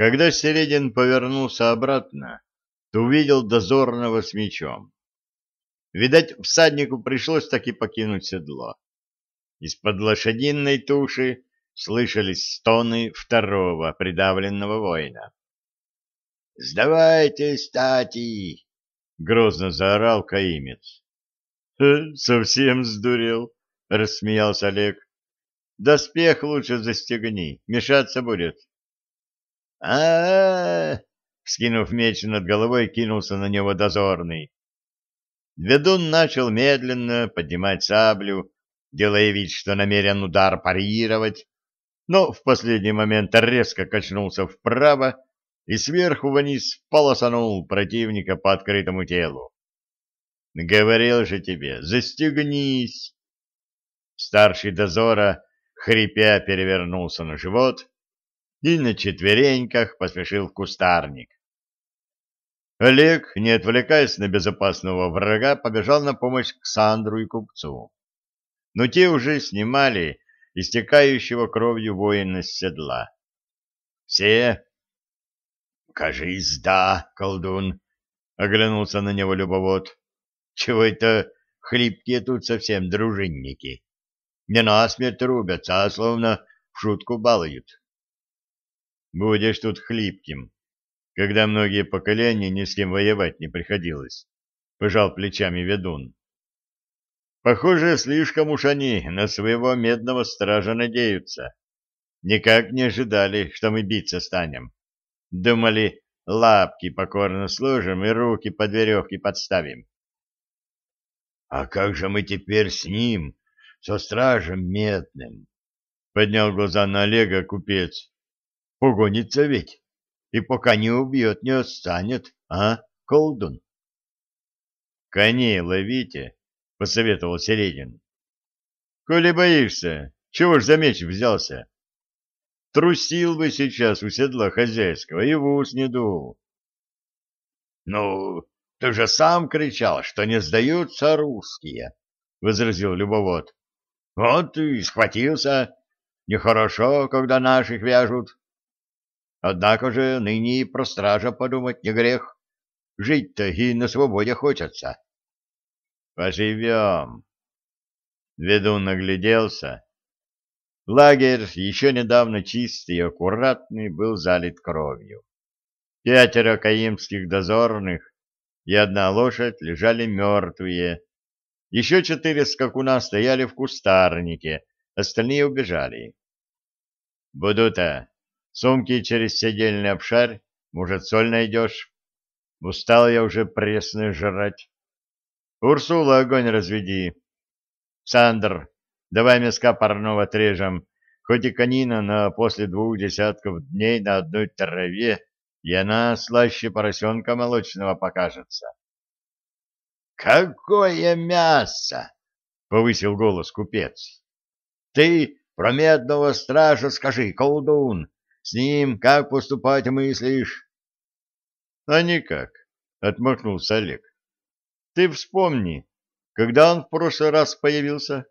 Когда Середин повернулся обратно, то увидел дозорного с мечом. Видать, всаднику пришлось таки покинуть седло. Из-под лошадиной туши слышались стоны второго придавленного воина. — Сдавайте стати! — грозно заорал каимец. «Э, — Совсем сдурел, — рассмеялся Олег. — Доспех лучше застегни, мешаться будет. — А-а-а! — скинув меч над головой, кинулся на него дозорный. Ведун начал медленно поднимать саблю, делая вид, что намерен удар парировать, но в последний момент резко качнулся вправо и сверху вниз полосанул противника по открытому телу. «Говорил же тебе, застегнись!» Старший дозора, хрипя, перевернулся на живот и на четвереньках поспешил в кустарник. Олег, не отвлекаясь на безопасного врага, побежал на помощь к Сандру и купцу. Но те уже снимали истекающего кровью воина с седла. «Все?» «Кажись, да, колдун», — оглянулся на него любовод. «Чего это хлипкие тут совсем дружинники? Не насмерть рубятся, а словно в шутку балуют». «Будешь тут хлипким, когда многие поколения ни с кем воевать не приходилось», — пожал плечами ведун. Похоже, слишком уж они на своего медного стража надеются. Никак не ожидали, что мы биться станем. Думали, лапки покорно сложим и руки под веревки подставим. — А как же мы теперь с ним, со стражем медным? — поднял глаза на Олега купец. — Погонится ведь, и пока не убьет, не отстанет, а, колдун? — Коней ловите, — посоветовал Середин. — Коли боишься, чего ж за меч взялся? Трусил бы сейчас у седла хозяйского и в ус не дул. — Ну, ты же сам кричал, что не сдаются русские, — возразил любовод. — Вот и схватился. Нехорошо, когда наших вяжут. Однако же ныне и про стража подумать не грех. Жить-то и на свободе хочется. — Поживем. Ведун нагляделся. Лагерь, еще недавно чистый и аккуратный, был залит кровью. Пятеро каимских дозорных и одна лошадь лежали мертвые. Еще четыре скакуна стояли в кустарнике, остальные убежали. Будута, сумки через седельный обшарь, может, соль найдешь? Устал я уже пресно жрать. Урсула, огонь разведи. Сандр, давай мяска парного отрежем. Хоть и конина, но после двух десятков дней на одной траве, и она слаще поросенка молочного покажется. «Какое мясо!» — повысил голос купец. «Ты про медного стража скажи, колдун, с ним как поступать мыслишь?» «А никак», — отмахнулся Олег. Ты вспомни, когда он в прошлый раз появился.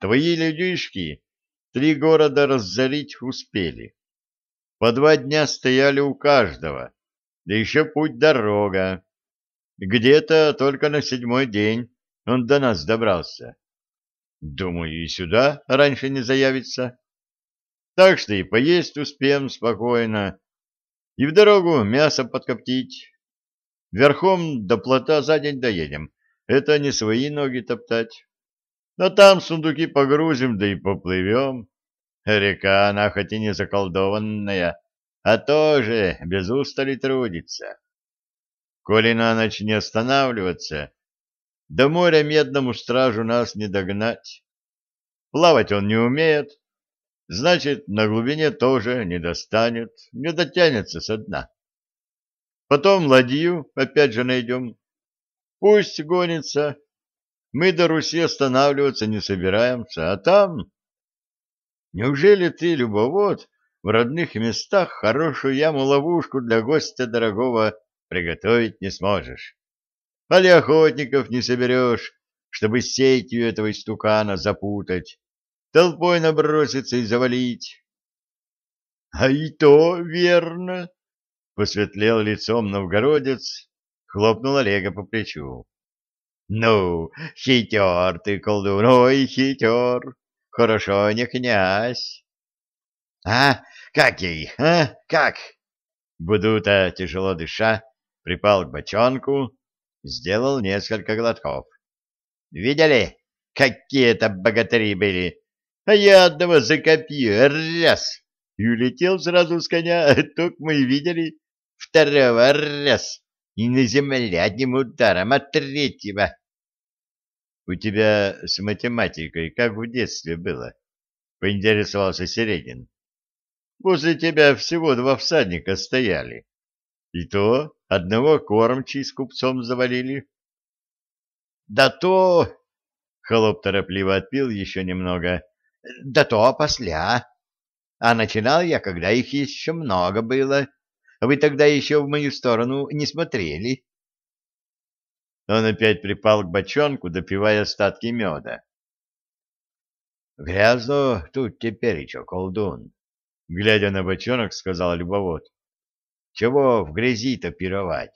Твои людишки три города разорить успели. По два дня стояли у каждого, да еще путь-дорога. Где-то только на седьмой день он до нас добрался. Думаю, и сюда раньше не заявится. Так что и поесть успеем спокойно, и в дорогу мясо подкоптить. Верхом до плота за день доедем. Это не свои ноги топтать. Но там сундуки погрузим, да и поплывем. Река, она хоть и не заколдованная, а тоже без устали трудится. Коли на ночь не останавливаться, до моря медному стражу нас не догнать. Плавать он не умеет, значит, на глубине тоже не достанет, не дотянется со дна. Потом ладью опять же найдем. Пусть гонится. Мы до Руси останавливаться не собираемся, а там... Неужели ты, любовод, в родных местах хорошую яму-ловушку для гостя дорогого приготовить не сможешь? Али охотников не соберешь, чтобы сетью этого истукана запутать, толпой наброситься и завалить? — А и то верно, — посветлел лицом новгородец, хлопнул Олега по плечу. — Ну, хитер ты, колдун, ой, хитер, хорошо не князь. — А, как ей, а, как? Будута, тяжело дыша, припал к бочонку, сделал несколько глотков. — Видели, какие это богатыри были? А я одного за раз, и улетел сразу с коня, только мы видели, второго раз, и на земле одним ударом от третьего. — У тебя с математикой как в детстве было? — поинтересовался Середин. — Возле тебя всего два всадника стояли. И то одного кормчий с купцом завалили. — Да то... — холоп торопливо отпил еще немного. — Да то посля. А начинал я, когда их еще много было. Вы тогда еще в мою сторону не смотрели. Он опять припал к бочонку, допивая остатки меда. — Грязно тут теперь еще, колдун, — глядя на бочонок, сказал любовод. — Чего в грязи-то пировать?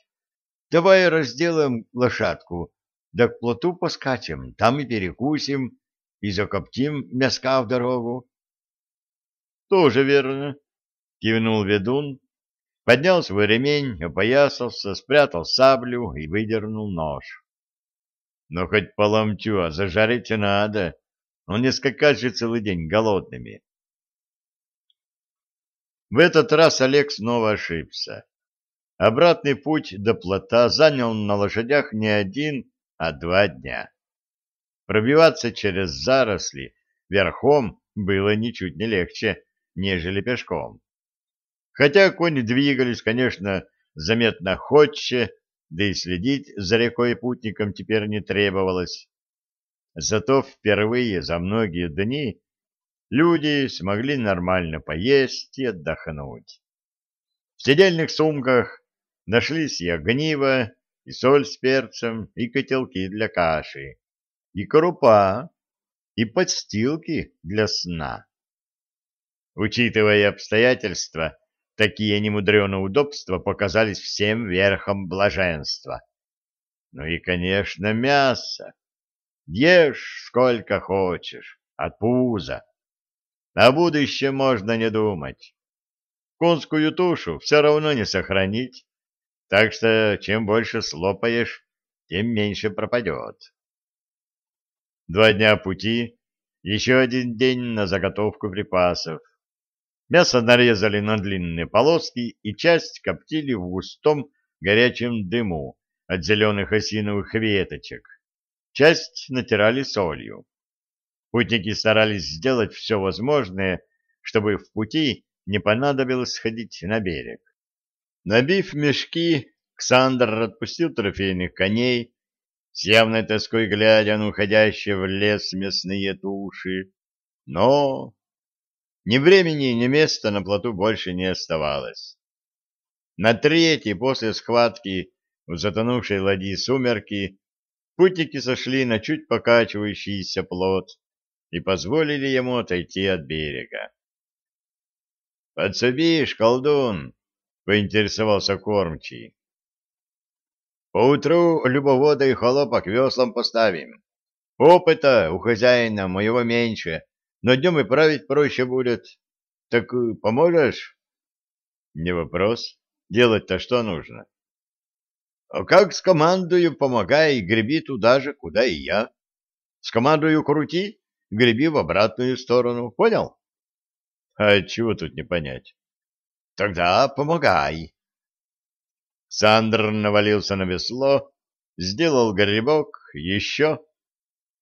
Давай разделаем лошадку, да к плоту поскачем, там и перекусим, и закоптим мяска в дорогу. — Тоже верно, — кивнул ведун, поднял свой ремень, опоясался, спрятал саблю и выдернул нож. Но хоть по ломтю, а зажарить надо, но не скакать же целый день голодными. В этот раз Олег снова ошибся. Обратный путь до плота занял на лошадях не один, а два дня. Пробиваться через заросли верхом было ничуть не легче, нежели пешком. Хотя кони двигались, конечно, заметно ходче, да и следить за рекой путникам теперь не требовалось. Зато впервые за многие дни люди смогли нормально поесть и отдохнуть. В сидельных сумках нашлись и огниво, и соль с перцем, и котелки для каши, и крупа, и подстилки для сна. Учитывая обстоятельства, такие немудреные удобства показались всем верхом блаженства. Ну и, конечно, мясо. Ешь сколько хочешь, от пуза. О будущем можно не думать. Конскую тушу все равно не сохранить, так что чем больше слопаешь, тем меньше пропадет. Два дня пути, еще один день на заготовку припасов. Мясо нарезали на длинные полоски и часть коптили в густом горячем дыму от зеленых осиновых веточек. Часть натирали солью. Путники старались сделать все возможное, чтобы в пути не понадобилось сходить на берег. Набив мешки, Ксандр отпустил трофейных коней, с явной тоской глядя на уходящие в лес мясные туши. Но ни времени, ни места на плоту больше не оставалось. На третий после схватки в затонувшей ладьи сумерки путники сошли на чуть покачивающийся плот и позволили ему отойти от берега. — Подсобишь, колдун? — поинтересовался кормчий. — Поутру любовода и холопок веслом поставим. Опыта у хозяина моего меньше, но днем и править проще будет. Так э, поможешь? Не вопрос. Делать-то что нужно? А как с командою помогай, греби туда же, куда и я. С командою крути, греби в обратную сторону. Понял? А чего тут не понять? Тогда помогай. Сандр навалился на весло, сделал гребок, еще.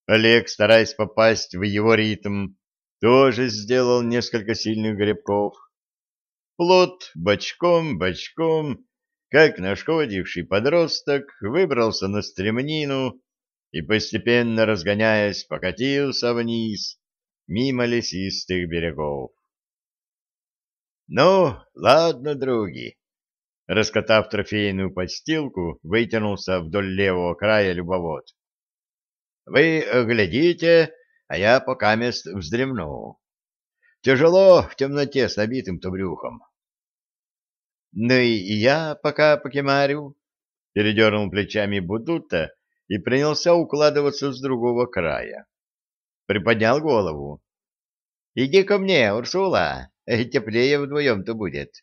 Олег, стараясь попасть в его ритм, тоже сделал несколько сильных гребков. Плот бочком-бочком, как нашкодивший подросток, выбрался на стремнину и, постепенно разгоняясь, покатился вниз, мимо лесистых берегов. «Ну, ладно, други!» Раскатав трофейную подстилку, вытянулся вдоль левого края любовод. «Вы глядите, а я пока мест вздремну. Тяжело в темноте с набитым-то брюхом. Ну и я пока покемарю, передернул плечами Будута и принялся укладываться с другого края. Приподнял голову. Иди ко мне, Урсула, теплее вдвоем-то будет.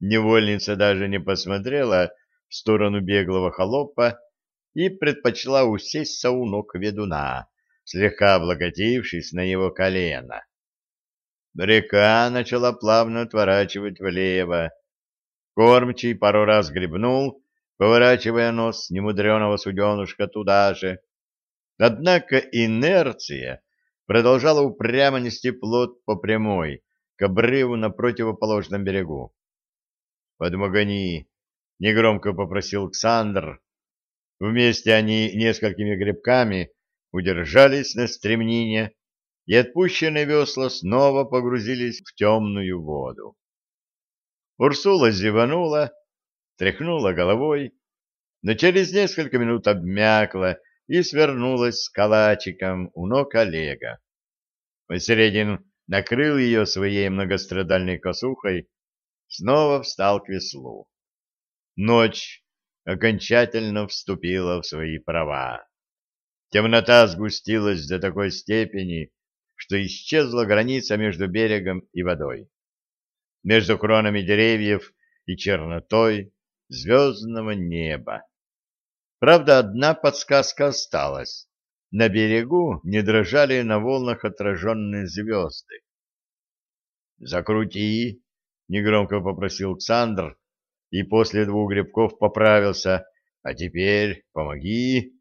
Невольница даже не посмотрела в сторону беглого холопа и предпочла усесться у ног ведуна, слегка облокотившись на его колено. Река начала плавно отворачивать влево. Кормчий пару раз гребнул, поворачивая нос немудреного суденушка туда же. Однако инерция продолжала упрямо нести плот по прямой, к обрыву на противоположном берегу. «Подмогани!» — негромко попросил Александр. Вместе они несколькими гребками удержались на стремнине, и отпущенные весла снова погрузились в темную воду. Урсула зеванула, тряхнула головой, но через несколько минут обмякла и свернулась с калачиком у ног Олега. Посередин накрыл ее своей многострадальной косухой, снова встал к веслу. Ночь окончательно вступила в свои права. Темнота сгустилась до такой степени, что исчезла граница между берегом и водой. Между кронами деревьев и чернотой звездного неба. Правда, одна подсказка осталась. На берегу не дрожали на волнах отраженные звезды. «Закрути!» — негромко попросил Александр, и после двух грибков поправился. «А теперь помоги!»